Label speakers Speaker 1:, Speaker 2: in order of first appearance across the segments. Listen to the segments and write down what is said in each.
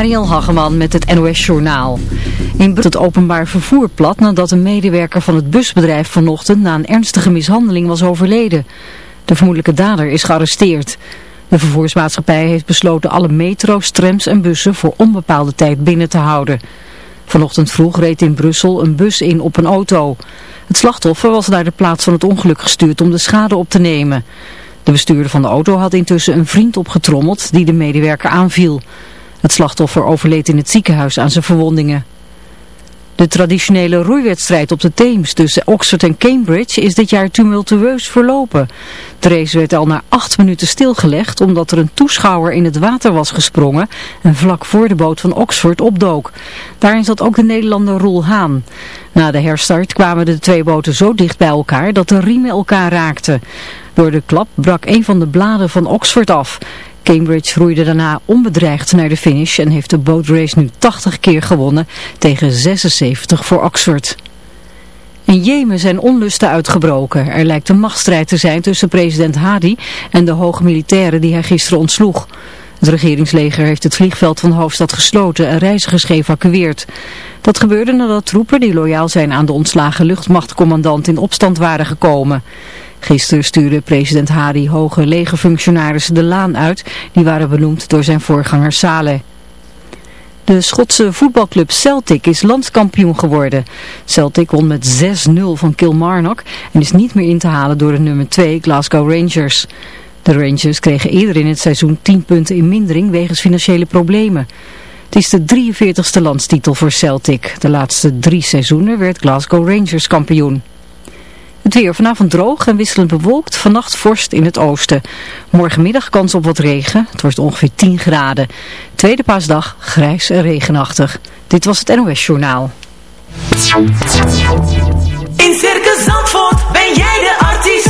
Speaker 1: Mariel Hageman met het NOS Journaal. In het openbaar vervoer plat nadat een medewerker van het busbedrijf vanochtend na een ernstige mishandeling was overleden. De vermoedelijke dader is gearresteerd. De vervoersmaatschappij heeft besloten alle metro's, trams en bussen voor onbepaalde tijd binnen te houden. Vanochtend vroeg reed in Brussel een bus in op een auto. Het slachtoffer was naar de plaats van het ongeluk gestuurd om de schade op te nemen. De bestuurder van de auto had intussen een vriend opgetrommeld die de medewerker aanviel. Het slachtoffer overleed in het ziekenhuis aan zijn verwondingen. De traditionele roeiwedstrijd op de Theems tussen Oxford en Cambridge is dit jaar tumultueus verlopen. De race werd al na acht minuten stilgelegd omdat er een toeschouwer in het water was gesprongen en vlak voor de boot van Oxford opdook. Daarin zat ook de Nederlander Roel Haan. Na de herstart kwamen de twee boten zo dicht bij elkaar dat de riemen elkaar raakten. Door de klap brak een van de bladen van Oxford af. Cambridge roeide daarna onbedreigd naar de finish en heeft de bootrace nu 80 keer gewonnen tegen 76 voor Oxford. In Jemen zijn onlusten uitgebroken. Er lijkt een machtsstrijd te zijn tussen president Hadi en de hoge militairen die hij gisteren ontsloeg. Het regeringsleger heeft het vliegveld van de hoofdstad gesloten en reizigers geëvacueerd. Dat gebeurde nadat troepen die loyaal zijn aan de ontslagen luchtmachtcommandant in opstand waren gekomen. Gisteren stuurde president Hadi hoge legerfunctionarissen de laan uit. Die waren benoemd door zijn voorganger Saleh. De Schotse voetbalclub Celtic is landskampioen geworden. Celtic won met 6-0 van Kilmarnock en is niet meer in te halen door de nummer 2 Glasgow Rangers. De Rangers kregen eerder in het seizoen 10 punten in mindering wegens financiële problemen. Het is de 43ste landstitel voor Celtic. De laatste drie seizoenen werd Glasgow Rangers kampioen. Het weer vanavond droog en wisselend bewolkt, vannacht vorst in het oosten. Morgenmiddag kans op wat regen, het wordt ongeveer 10 graden. Tweede paasdag grijs en regenachtig. Dit was het NOS Journaal.
Speaker 2: In Circus Zandvoort ben jij de artiest.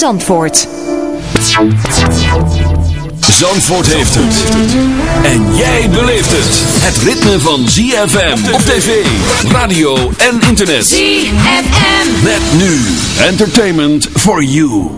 Speaker 3: Zandvoort.
Speaker 4: Zandvoort heeft het. En jij beleeft het. Het ritme van ZFM op tv, radio en internet.
Speaker 2: ZFM.
Speaker 4: Met nu. Entertainment for you.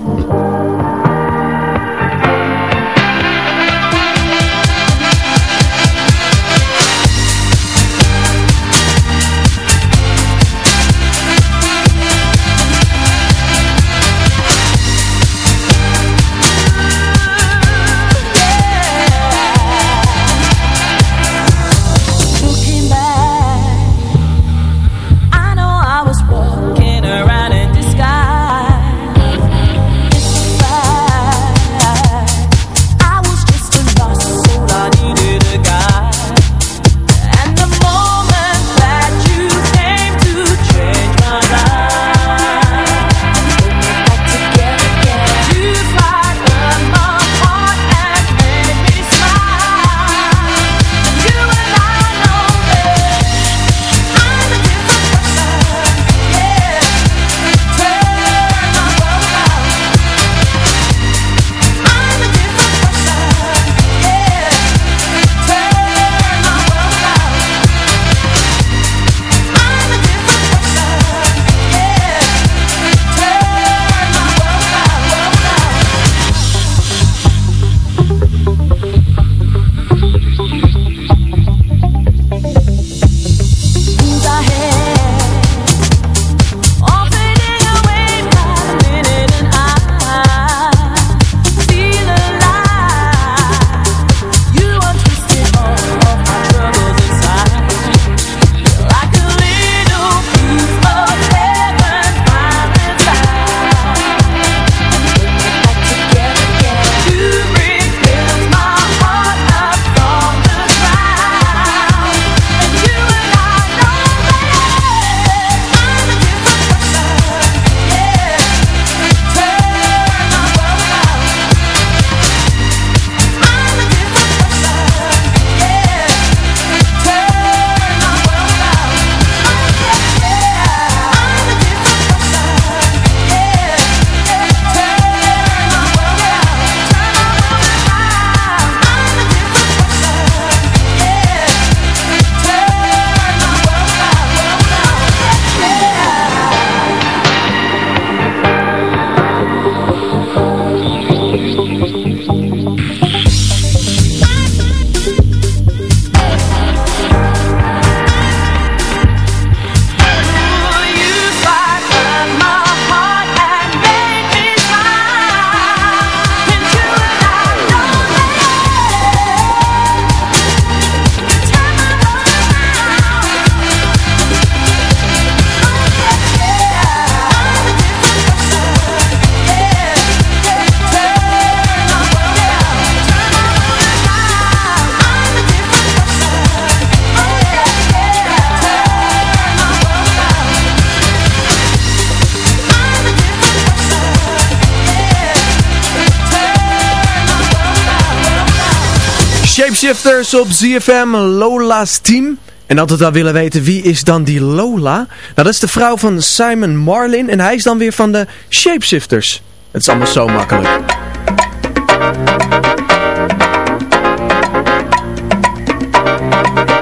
Speaker 5: Shapeshifters op ZFM Lola's team. En altijd wel willen weten wie is dan die Lola? Nou, dat is de vrouw van Simon Marlin en hij is dan weer van de Shapeshifters. Het is allemaal zo makkelijk.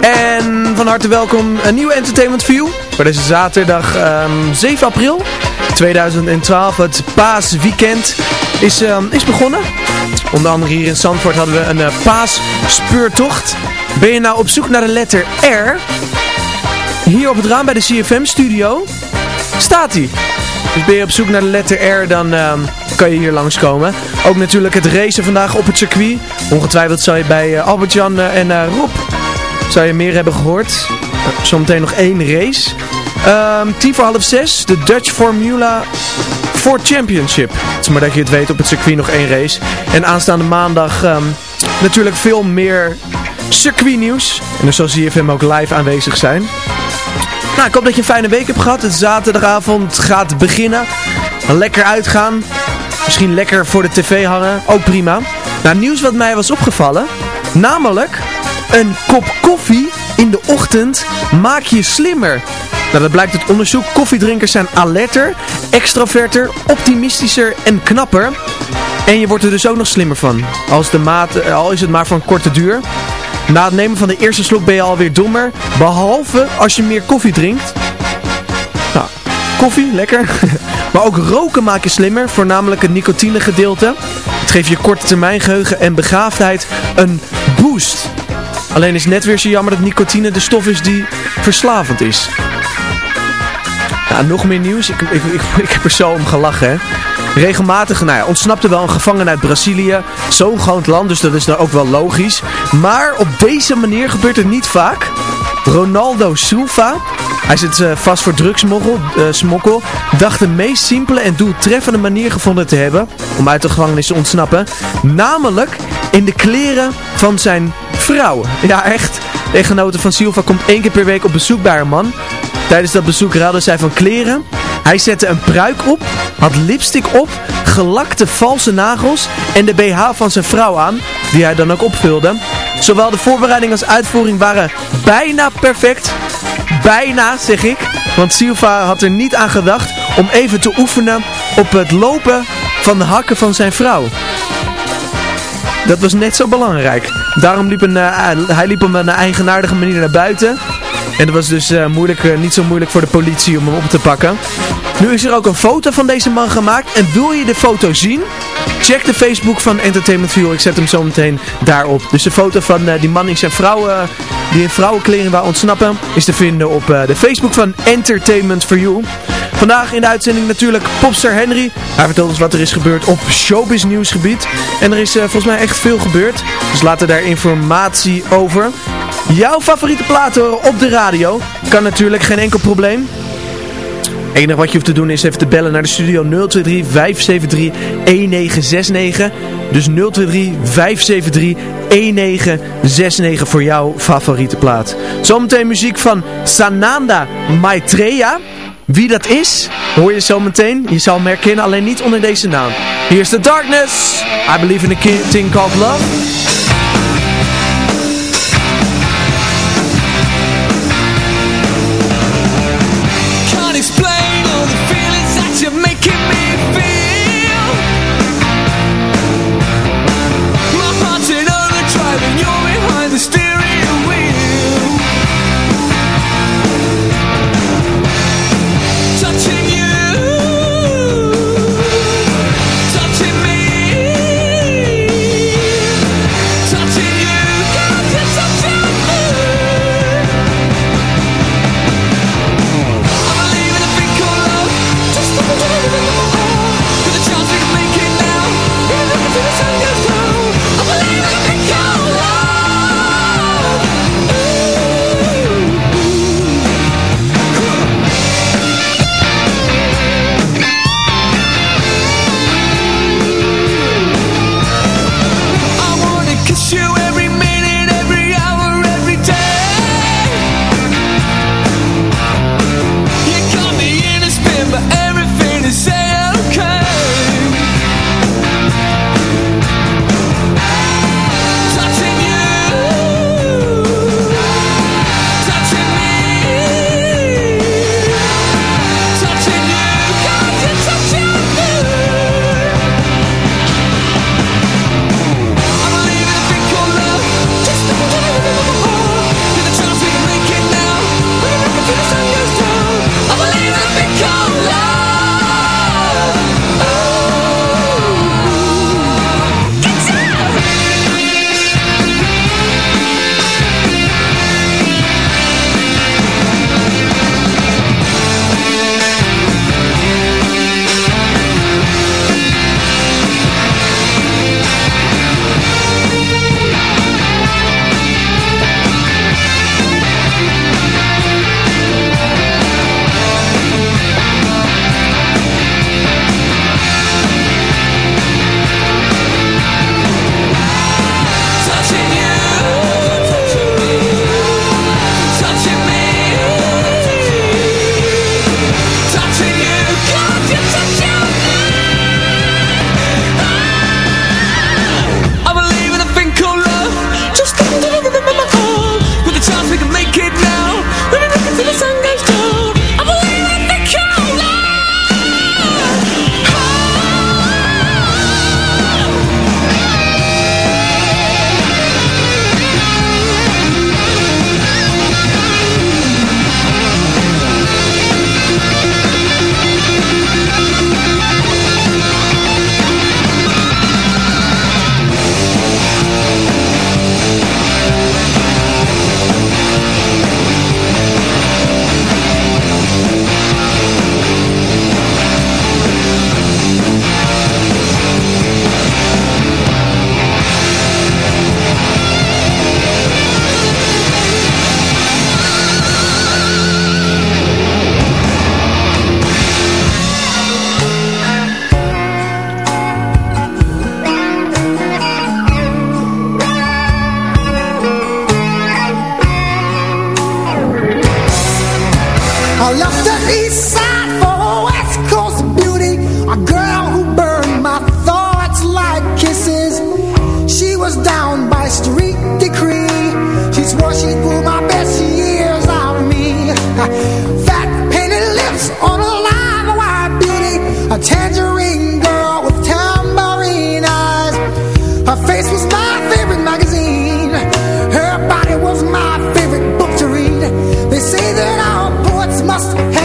Speaker 5: En van harte welkom een nieuwe Entertainment View voor deze zaterdag um, ehm, 7 april 2012. Het paasweekend is, um, is begonnen. Onder andere hier in Zandvoort hadden we een uh, paasspeurtocht. Ben je nou op zoek naar de letter R? Hier op het raam bij de CFM studio staat hij. Dus ben je op zoek naar de letter R, dan uh, kan je hier langskomen. Ook natuurlijk het racen vandaag op het circuit. Ongetwijfeld zal je bij uh, Albert-Jan uh, en Rob zou je meer hebben gehoord. zometeen nog één race. Um, tien voor half zes, de Dutch Formula 4 Championship. Het is maar dat je het weet, op het circuit nog één race. En aanstaande maandag um, natuurlijk veel meer circuitnieuws. En dan zal ZFM ook live aanwezig zijn. Nou, ik hoop dat je een fijne week hebt gehad. Het zaterdagavond gaat beginnen. Lekker uitgaan. Misschien lekker voor de tv hangen. Ook prima. Nou, nieuws wat mij was opgevallen. Namelijk, een kop koffie in de ochtend maak je slimmer. Nou, dat blijkt uit onderzoek. Koffiedrinkers zijn alerter, extroverter, optimistischer en knapper. En je wordt er dus ook nog slimmer van. Als de maat, eh, al is het maar van korte duur. Na het nemen van de eerste slok ben je alweer dommer. Behalve als je meer koffie drinkt. Nou, koffie, lekker. maar ook roken maakt je slimmer. Voornamelijk het nicotinegedeelte. Het geeft je korte termijn geheugen en begaafdheid een boost. Alleen is net weer zo jammer dat nicotine de stof is die verslavend is. Nog meer nieuws. Ik, ik, ik, ik heb er zo om gelachen, hè. Regelmatig, nou ja, ontsnapte wel een gevangene uit Brazilië. Zo'n groot land, dus dat is dan ook wel logisch. Maar op deze manier gebeurt het niet vaak. Ronaldo Silva, hij zit uh, vast voor drugsmokkel, uh, smokkel, dacht de meest simpele en doeltreffende manier gevonden te hebben om uit de gevangenis te ontsnappen. Namelijk in de kleren van zijn vrouw. Ja, echt. De echtgenote van Silva komt één keer per week op bezoek bij haar man. Tijdens dat bezoek raadde zij van kleren. Hij zette een pruik op, had lipstick op, gelakte valse nagels en de BH van zijn vrouw aan, die hij dan ook opvulde. Zowel de voorbereiding als uitvoering waren bijna perfect. Bijna, zeg ik. Want Silva had er niet aan gedacht om even te oefenen op het lopen van de hakken van zijn vrouw. Dat was net zo belangrijk. Daarom liep een, uh, hij liep op een eigenaardige manier naar buiten. En dat was dus uh, moeilijk, uh, niet zo moeilijk voor de politie om hem op te pakken. Nu is er ook een foto van deze man gemaakt. En wil je de foto zien? Check de Facebook van Entertainment View. Ik zet hem zo meteen daarop. Dus de foto van uh, die man in zijn vrouwen, die in vrouwenkleren waar ontsnappen, is te vinden op de Facebook van Entertainment for You. Vandaag in de uitzending natuurlijk Popster Henry. Hij vertelt ons wat er is gebeurd op showbiz nieuwsgebied. En er is volgens mij echt veel gebeurd. Dus laten daar informatie over. Jouw favoriete platen horen op de radio. Kan natuurlijk, geen enkel probleem. Het enige wat je hoeft te doen is even te bellen naar de studio 023 573 1969. Dus 023 573 1969 voor jouw favoriete plaat. Zometeen muziek van Sananda Maitreya. Wie dat is, hoor je zometeen. Je zal hem herkennen, alleen niet onder deze naam. Here's the darkness. I believe in a thing called love.
Speaker 6: must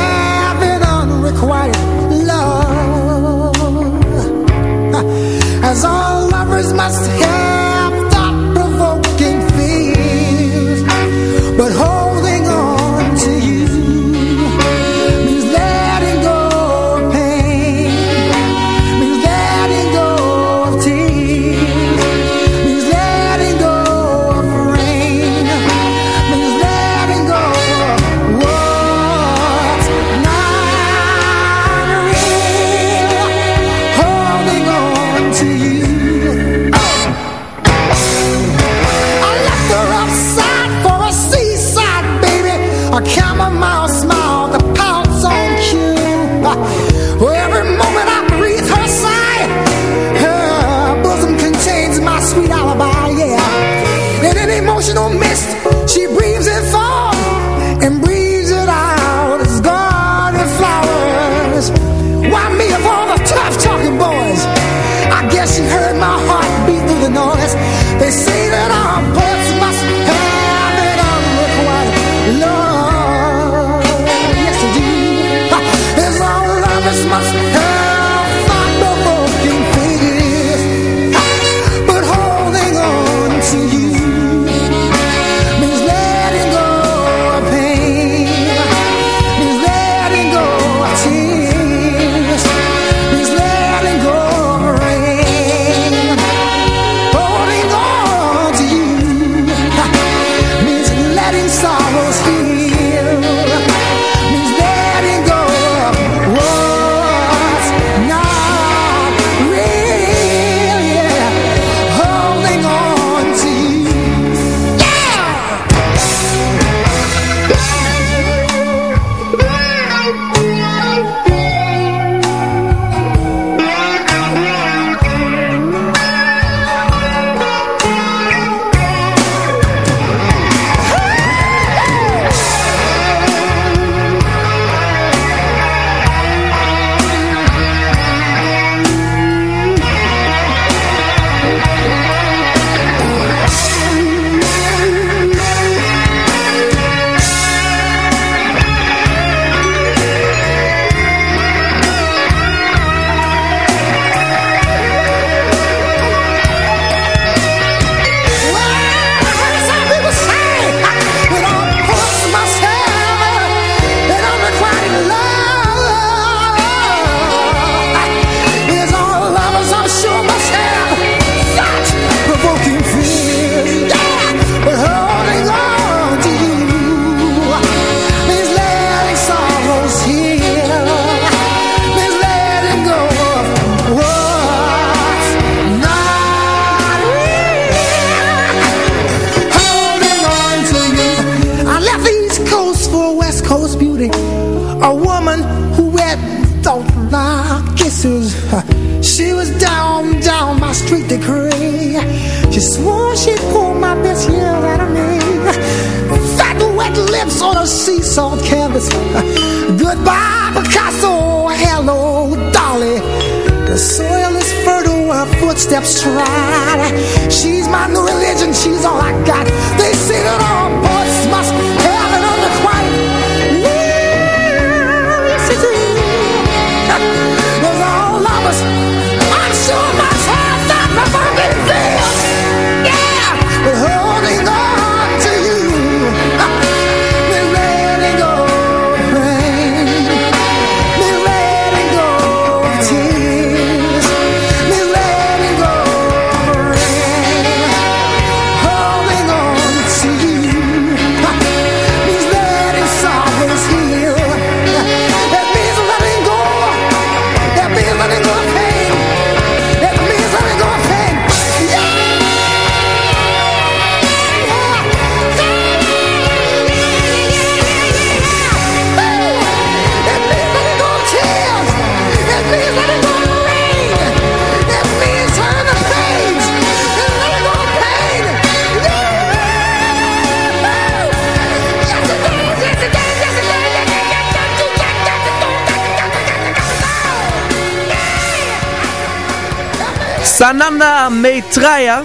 Speaker 5: Sananda Metraya.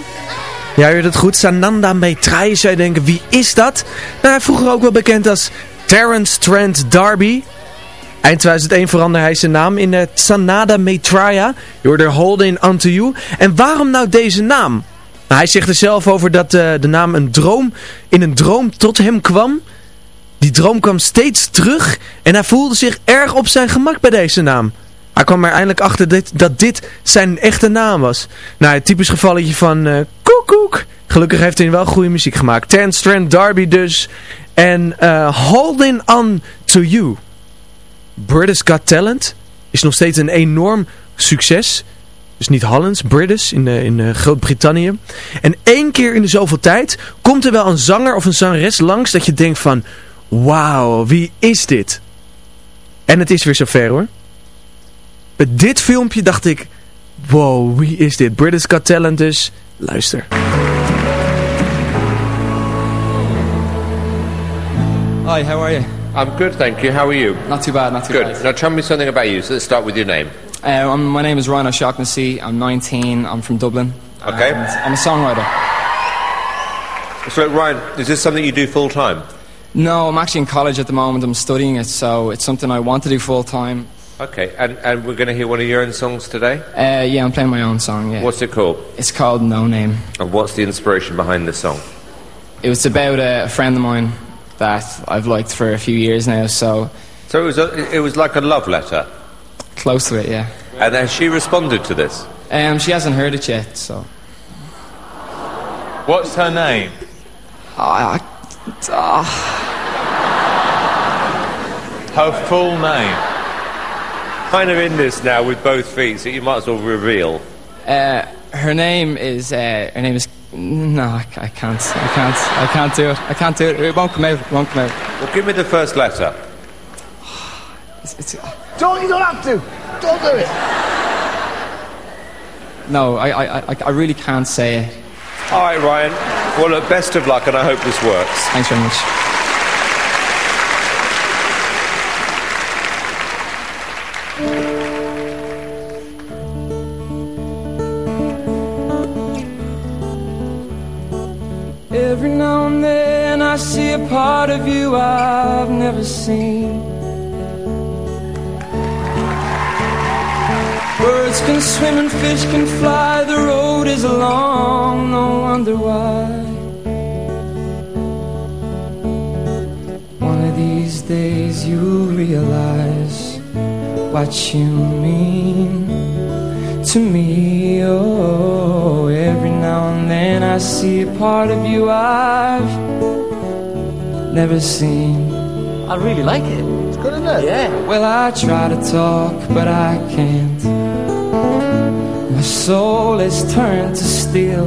Speaker 5: Ja, je hoort het goed. Sananda Metraya. Zou je denken, wie is dat? Nou, vroeger ook wel bekend als Terence Trent D'Arby. Eind 2001 veranderde hij zijn naam in uh, Sanada Metraya. Je hoorde Holding Onto You. En waarom nou deze naam? Nou, hij zegt er zelf over dat eh, de naam een droom in een droom tot hem kwam. Die droom kwam steeds terug en hij voelde zich erg op zijn gemak bij deze naam. Hij kwam er eindelijk achter dat dit zijn echte naam was. Nou, het typisch gevalletje van eh koekoek. Gelukkig heeft hij wel goede muziek gemaakt. Ten Strand Darby dus. En eh, Holding On To You. British Got Talent is nog steeds een enorm succes. Dus niet Hollands, British in, eh, in Groot-Brittannië. En één keer in de zoveel tijd komt er wel een zanger of een zangeres langs dat je denkt van... Wauw, wie is dit? En het is weer zover hoor. Met dit filmpje dacht ik, wow, wie is dit? British Got Talent dus. Luister.
Speaker 7: Hi, how are you?
Speaker 8: I'm good, thank you. How are you?
Speaker 7: Not too bad, not too
Speaker 8: Good.
Speaker 7: bad.
Speaker 8: Now tell me something about you. So let's start with your name.
Speaker 7: Uh, I'm, my name is Ryan O'Shaughnessy. I'm 19. I'm from Dublin.
Speaker 8: Okay.
Speaker 7: I'm a songwriter.
Speaker 8: So Ryan, is this something you do full time?
Speaker 7: No, I'm actually in college at the moment. I'm studying it, so it's something I want to do full time.
Speaker 8: Okay, and, and we're going to hear one of your own songs today?
Speaker 7: Uh, yeah, I'm playing my own song. Yeah.
Speaker 8: What's it called?
Speaker 7: It's called No Name.
Speaker 8: And what's the inspiration behind the song?
Speaker 7: It was about a, a friend of mine that I've liked for a few years now, so
Speaker 8: So it was, a, it was like a love letter.
Speaker 7: close to it, yeah.
Speaker 8: And has she responded to this?
Speaker 7: Um, she hasn't heard it yet, so.
Speaker 9: What's her name?
Speaker 7: Ah, ah,
Speaker 9: Her full name.
Speaker 8: Kind of in this now with both feet, so you might as well reveal.
Speaker 7: Uh, her name is. Uh, her name is. No, I, I can't. I can't. I can't do it. I can't do it. It won't come out. It won't come out.
Speaker 8: Well, give me the first letter.
Speaker 7: It's, it's,
Speaker 6: Don't, you don't have to. Don't do it.
Speaker 7: no, I, I, I, I really can't say it.
Speaker 8: All right, Ryan. Well, look, best of luck, and I hope this works.
Speaker 7: Thanks very much. I see a part of you I've never seen. Birds can swim and fish can fly, the road is long, no wonder why. One of these days you'll realize what you mean to me. Oh, every now and then I see a part of you I've never seen.
Speaker 10: I really like it.
Speaker 6: It's good, isn't it?
Speaker 10: Yeah.
Speaker 7: Well, I try to talk, but I can't. My soul is turned to steel.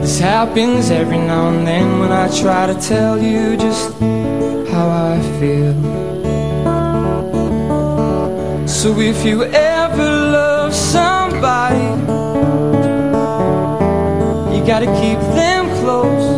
Speaker 7: This happens every now and then when I try to tell you just how I feel. So if you ever love somebody, you gotta keep them close.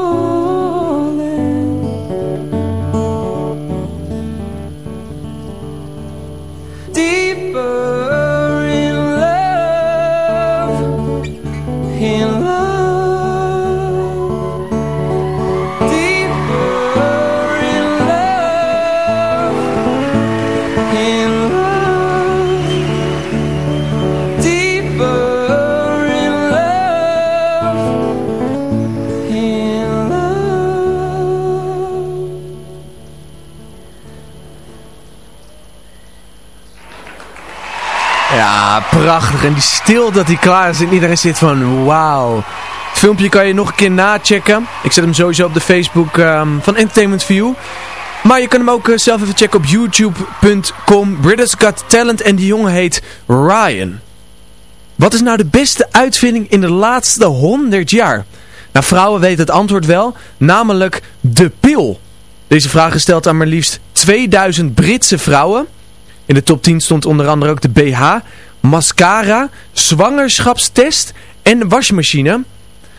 Speaker 5: prachtig. En die stil dat hij klaar is en iedereen zit van wauw. Het filmpje kan je nog een keer nachecken. Ik zet hem sowieso op de Facebook ehm, van Entertainment View. Maar je kan hem ook eh, zelf even checken op youtube.com. British Got Talent en die jongen heet Ryan. Wat is nou de beste uitvinding in de laatste 100 jaar? Nou, vrouwen weten het antwoord wel, namelijk de pil. Deze vraag is gesteld aan maar liefst 2000 Britse vrouwen. In de top 10 stond onder andere ook de BH, mascara, zwangerschapstest en wasmachine.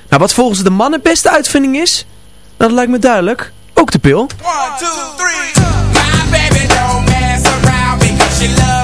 Speaker 5: Nou, wat volgens de mannen beste uitvinding is? Nou, dat lijkt me duidelijk. Ook de pil.
Speaker 11: One, two, three. My baby don't mess around because she loves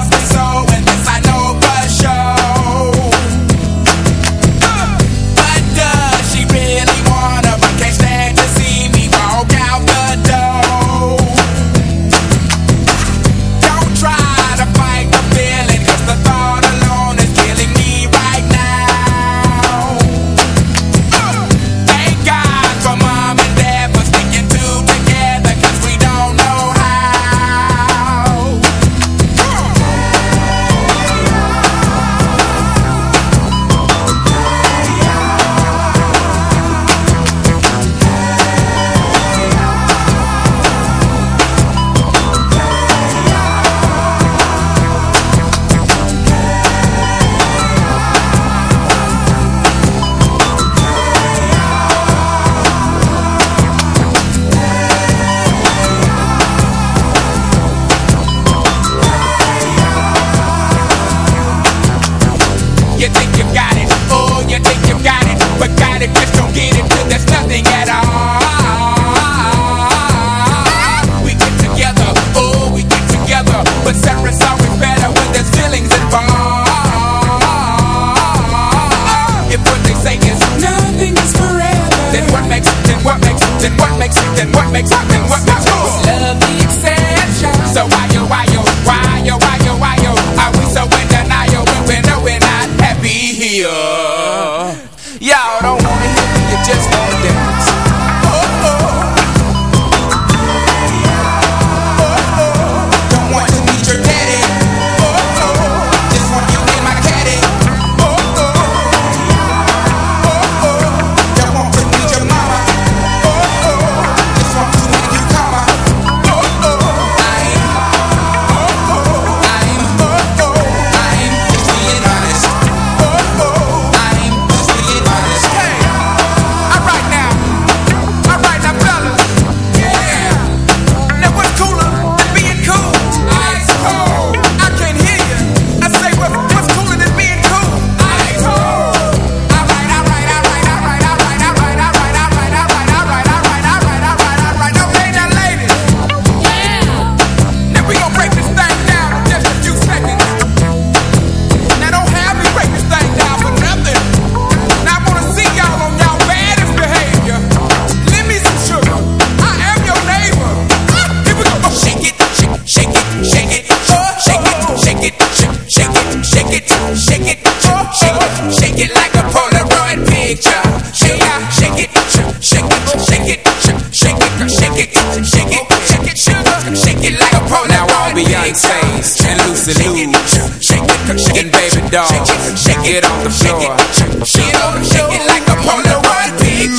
Speaker 11: dog. Shake it, shake it off, the floor. Shake it, shake it, off, shake it like I'm on a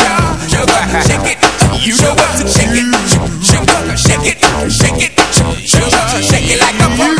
Speaker 11: y'all. Shake it, you know what to shake it. Shake it, shake it, shake it, shake it like I'm on a Polaroid.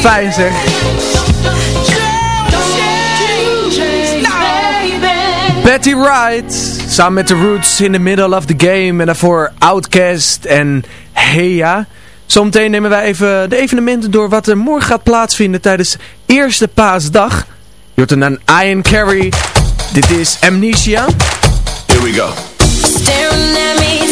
Speaker 5: fijn zeg. Betty Wright, samen met The Roots in the middle of the game. En daarvoor Outcast en Heya. Zometeen nemen wij even de evenementen door wat er morgen gaat plaatsvinden tijdens eerste paasdag. Jordan en Ian Carey. Dit is Amnesia.
Speaker 4: Here we go.
Speaker 12: Staring at me.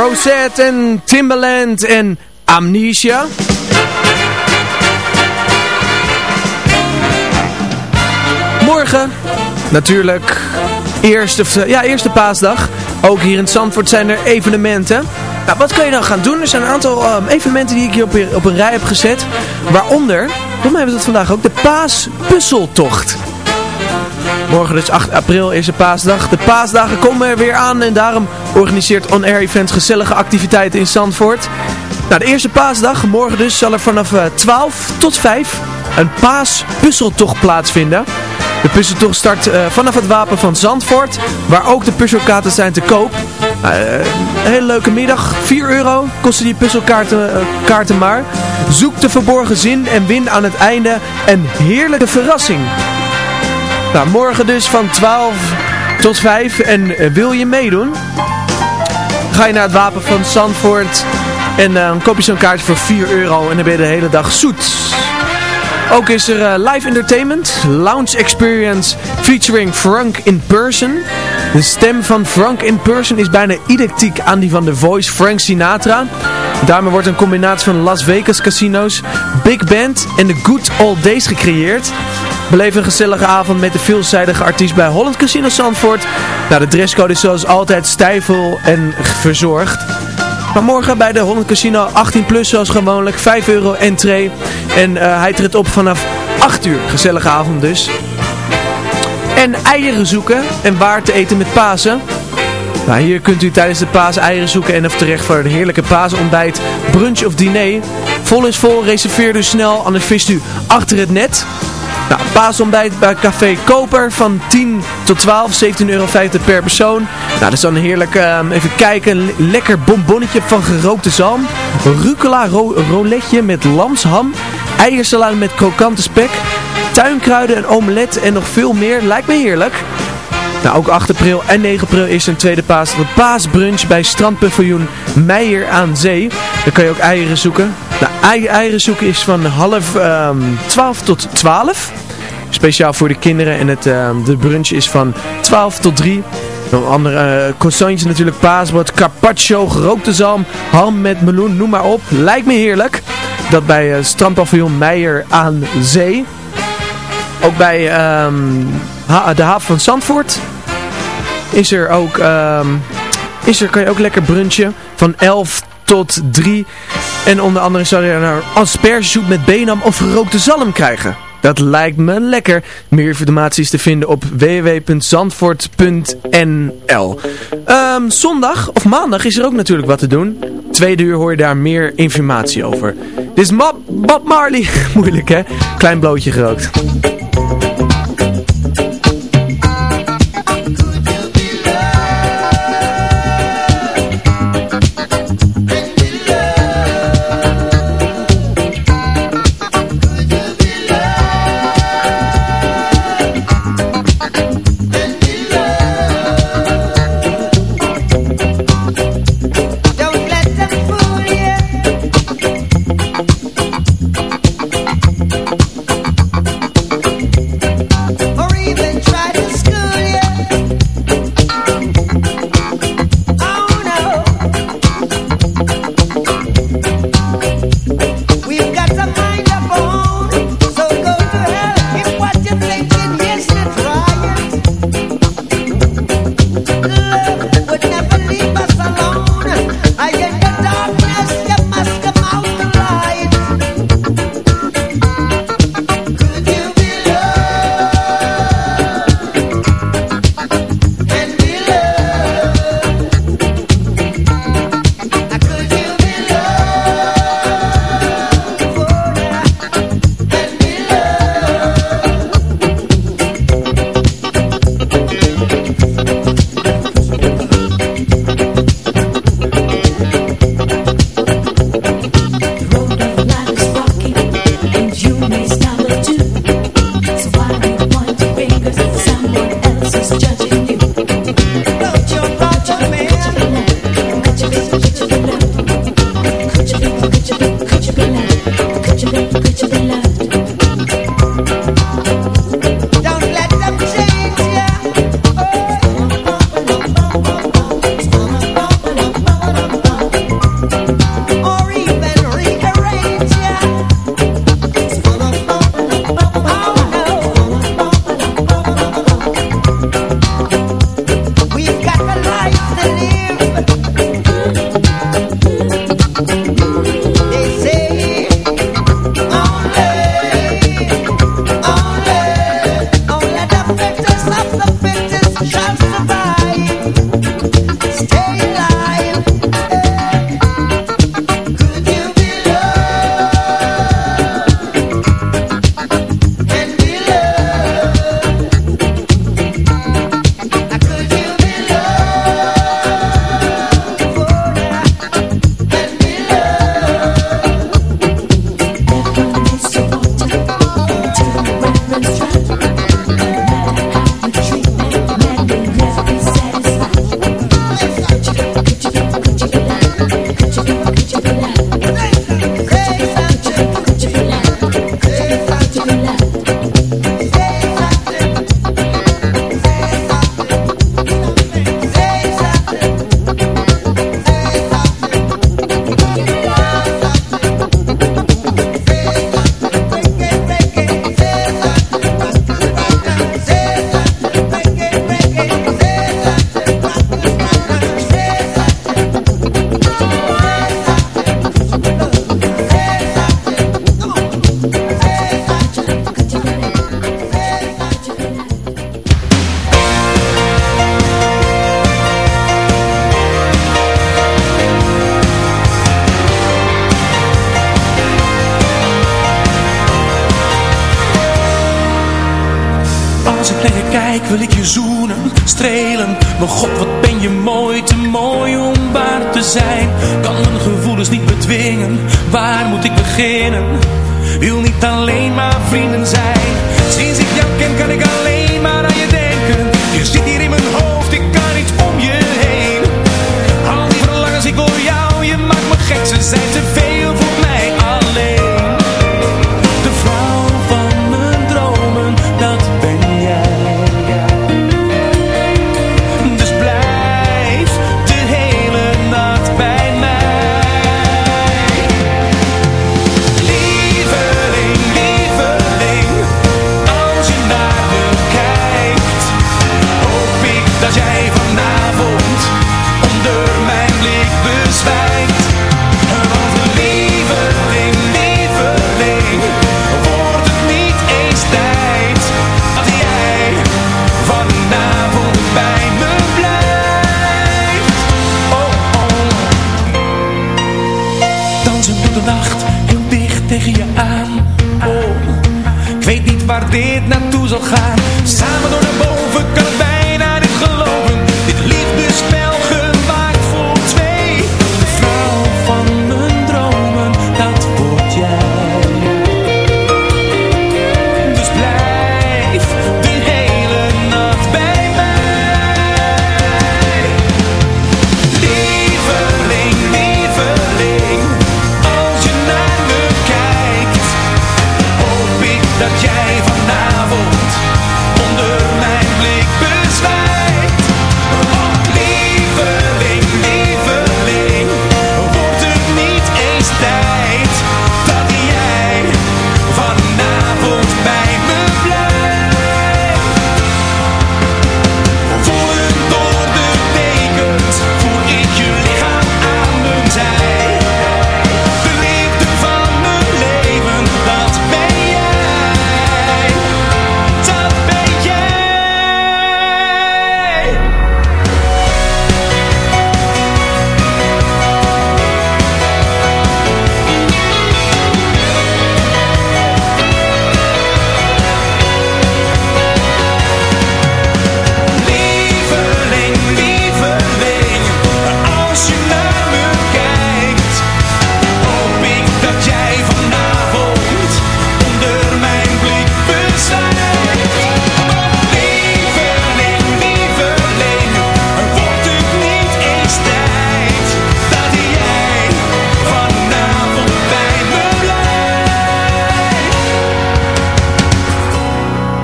Speaker 5: Rosette en Timbaland en Amnesia. Morgen, natuurlijk, eerste, ja, eerste paasdag. Ook hier in Zandvoort zijn er evenementen. Nou, wat kun je dan gaan doen? Er zijn een aantal ehm, evenementen die ik hier op, op een rij heb gezet. Waaronder, volgens hebben we het vandaag ook, de Paaspuzzeltocht. Morgen dus 8 april is de paasdag. De paasdagen komen er weer aan en daarom organiseert On Air Events gezellige activiteiten in Zandvoort. Nou, de eerste paasdag, morgen dus, zal er vanaf eh, 12 tot 5 een paaspuzzeltocht plaatsvinden. De puzzeltocht start eh, vanaf het wapen van Zandvoort, waar ook de puzzelkaarten zijn te koop. Nou, eh, een hele leuke middag, 4 euro kosten die puzzelkaarten eh, kaarten maar. Zoek de verborgen zin en win aan het einde een heerlijke verrassing. Nou, morgen dus van 12 tot 5. En eh, wil je meedoen? Ga je naar het Wapen van Zandvoort. En eh, dan koop je zo'n kaartje voor 4 euro. En dan ben je de hele dag zoet. Ook is er eh, live entertainment. Lounge Experience featuring Frank in person. De stem van Frank in person is bijna identiek aan die van The Voice Frank Sinatra. Daarmee wordt een combinatie van Las Vegas casinos, Big Band en de Good Old Days gecreëerd. Beleef een gezellige avond met de veelzijdige artiest bij Holland Casino Zandvoort. Nou, de dresscode is zoals altijd stijvel en verzorgd. Maar morgen bij de Holland Casino 18 plus zoals gewoonlijk, 5 euro entree. En eh, hij treedt op vanaf 8 uur. Gezellige avond dus. En eieren zoeken en waar te eten met Pasen. Nou, hier kunt u tijdens de paas eieren zoeken en of terecht voor een heerlijke paasontbijt, brunch of diner. Vol is vol, reserveer dus snel, anders vist u achter het net. Nou, paasontbijt bij Café Koper van 10 tot 12, 17,50 euro per persoon. Nou, dat is dan heerlijk, ehm, even kijken, een lekker bonbonnetje van gerookte zalm. Rucola ro roletje met lamsham. Eiersalade met krokante spek. Tuinkruiden, een omelet en nog veel meer. Lijkt me heerlijk. Nou, ook 8 april en 9 april is een tweede paas. De paasbrunch bij strandpaviljoen Meijer aan Zee. Daar kan je ook eieren zoeken. Nou, ei- eieren zoeken is van half ehm 12 tot 12. Speciaal voor de kinderen. En het, ehm, de brunch is van 12 tot 3. Nog andere croissantjes natuurlijk, paasbord, carpaccio, gerookte zalm, ham met meloen, noem maar op. Lijkt me heerlijk. Dat bij eh, strandpaviljoen Meijer aan Zee. Ook bij ha- de haven van Zandvoort is er ook, ehm, is er, kan je ook lekker brunchen van 11 tot 3. En onder andere zou je een aspergesoep met benam of gerookte zalm krijgen. Dat lijkt me lekker. Meer informatie is te vinden op www.zandvoort.nl Ehm, Zondag of maandag is er ook natuurlijk wat te doen. Tweede uur hoor je daar meer informatie over. Dit is Bob Marley. Moeilijk hè? Klein blootje gerookt.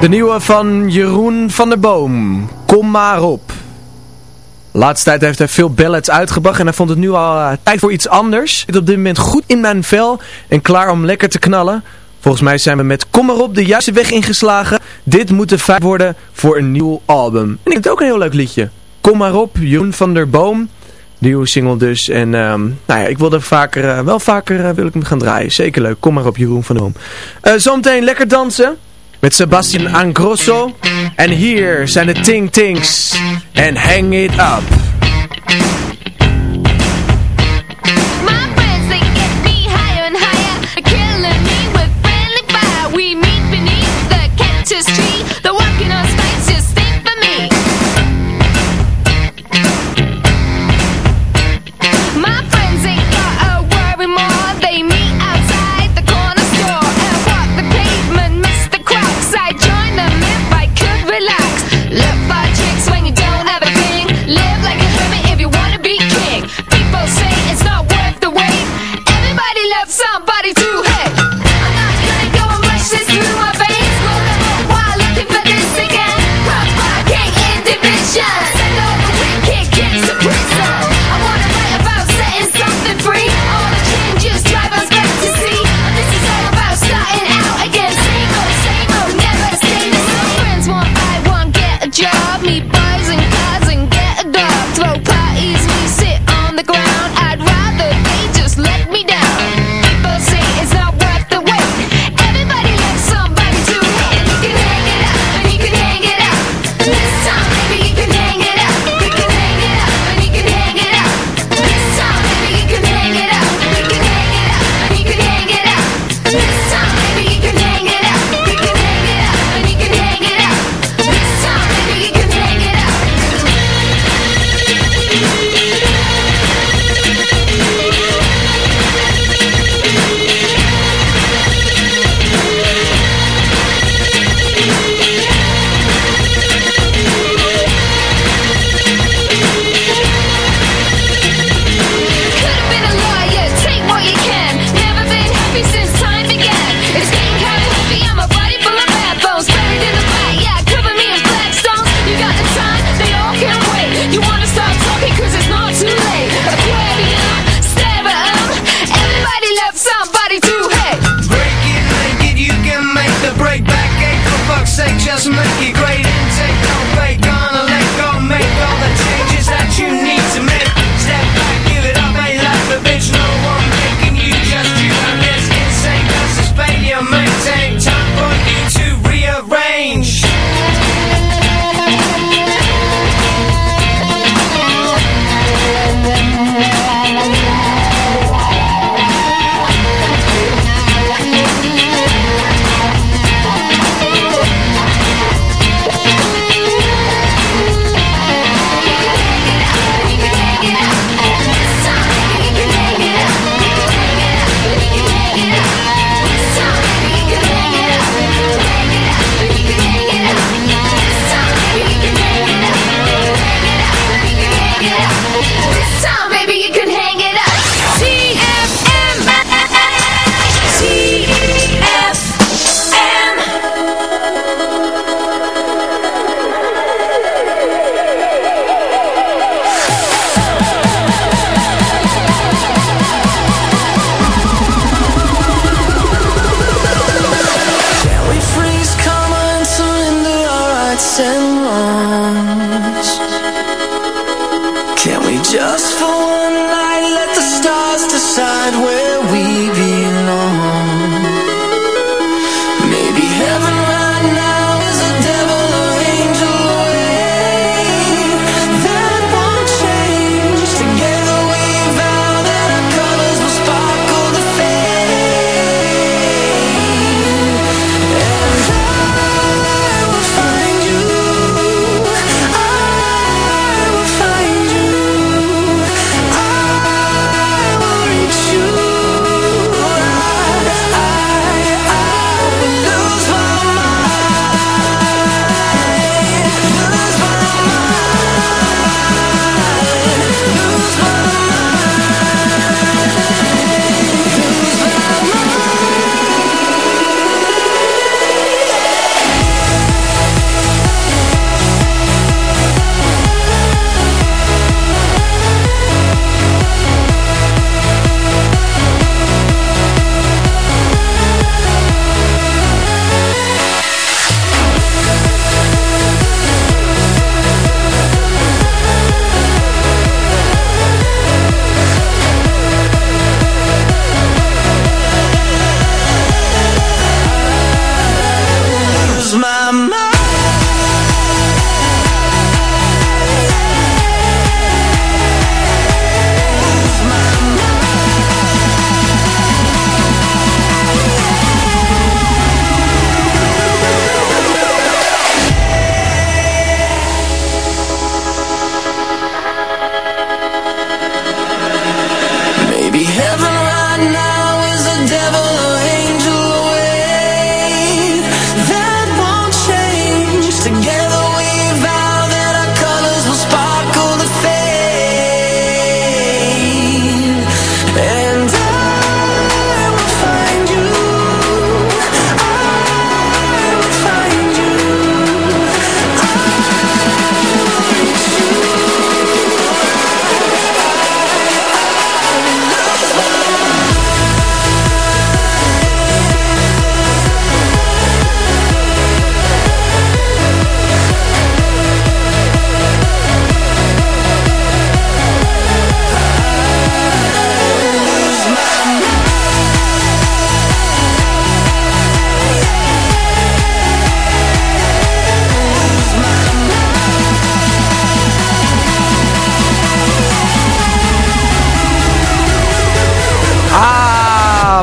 Speaker 13: De
Speaker 5: nieuwe van Jeroen van der Boom. Kom maar op. laatste tijd heeft hij veel ballads uitgebracht en hij vond het nu al uh, tijd voor iets anders. Ik zit op dit moment goed in mijn vel en klaar om lekker te knallen. Volgens mij zijn we met Kom maar op de juiste weg ingeslagen. Dit moet de feit worden voor een nieuw album. En ik vind het ook een heel leuk liedje. Kom maar op, Jeroen van der Boom. Nieuwe single dus. En um, nou ja, ik wilde vaker, uh, wel vaker uh, wil ik hem gaan draaien. Zeker leuk. Kom maar op, Jeroen van der Boom. Zometeen lekker dansen. Met Sebastian Angrosso. En hier zijn de Ting Tings. En Hang It Up.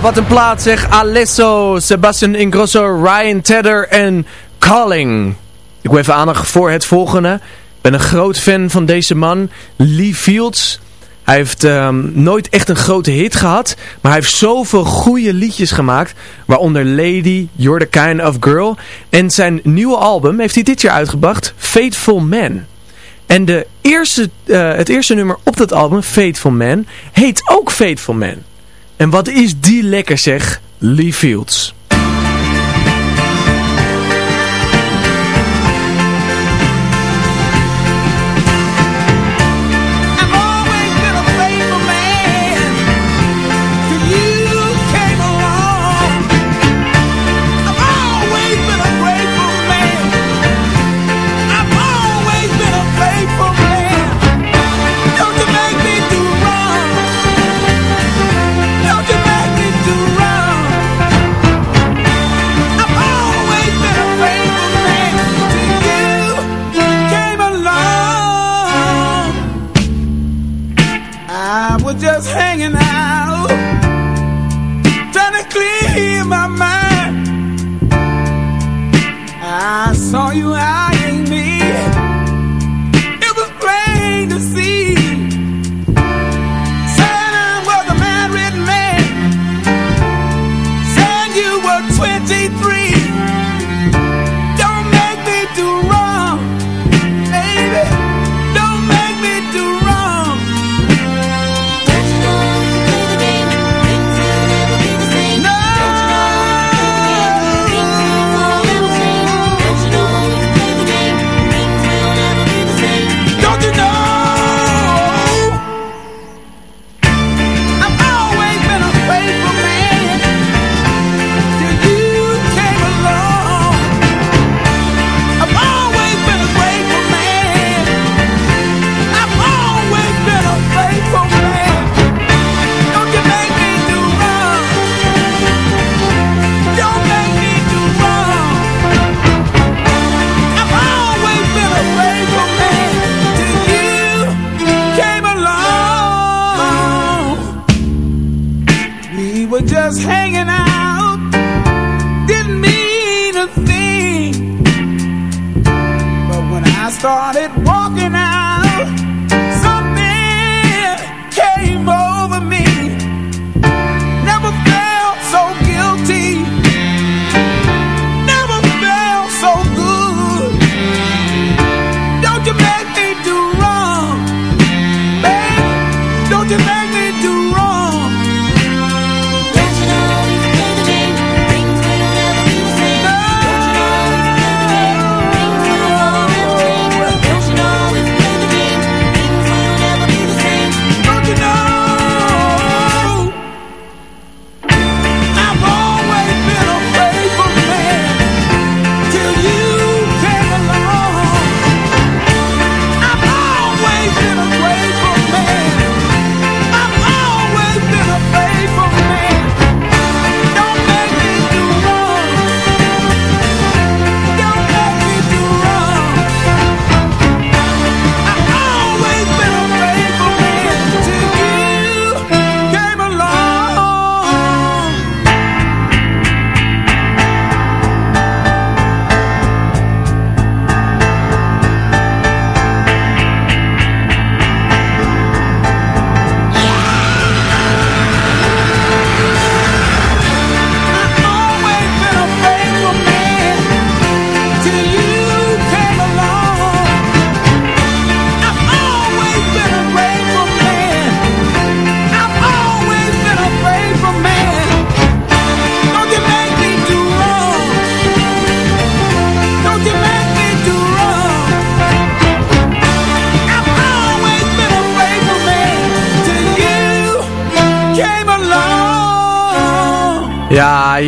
Speaker 14: Wat een plaat zeg. Alesso, Sebastian Ingrosso, Ryan Tedder en Calling. Ik wil even aandacht voor het volgende. Ik ben een groot fan van deze man, Lee Fields. Hij heeft ehm, nooit echt een grote hit gehad, maar hij heeft zoveel goede liedjes gemaakt. Waaronder Lady, You're the Kind of Girl. En zijn nieuwe album heeft hij dit jaar uitgebracht, Faithful Man. En de eerste, eh, het eerste nummer op dat album, Faithful Man, heet ook Faithful Man. En wat is die lekker zeg, Lee Fields.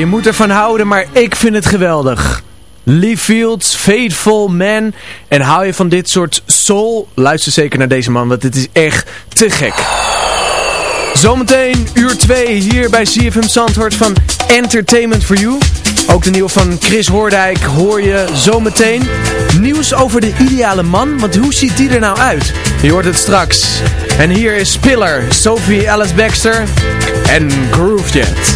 Speaker 14: je moet ervan houden, maar ik vind het geweldig. Lee Fields, Faithful Man. En hou je van dit soort soul? Luister zeker naar deze man, want dit is echt te gek. Zometeen uur 2 hier bij CFM Zandvoort van Entertainment for You.
Speaker 12: Ook de nieuwe van Chris Hoordijk hoor je zometeen. Nieuws over de ideale man, want hoe ziet die er nou uit? Je hoort het straks. En hier is Spiller, Sophie Alice Baxter en Groovejet.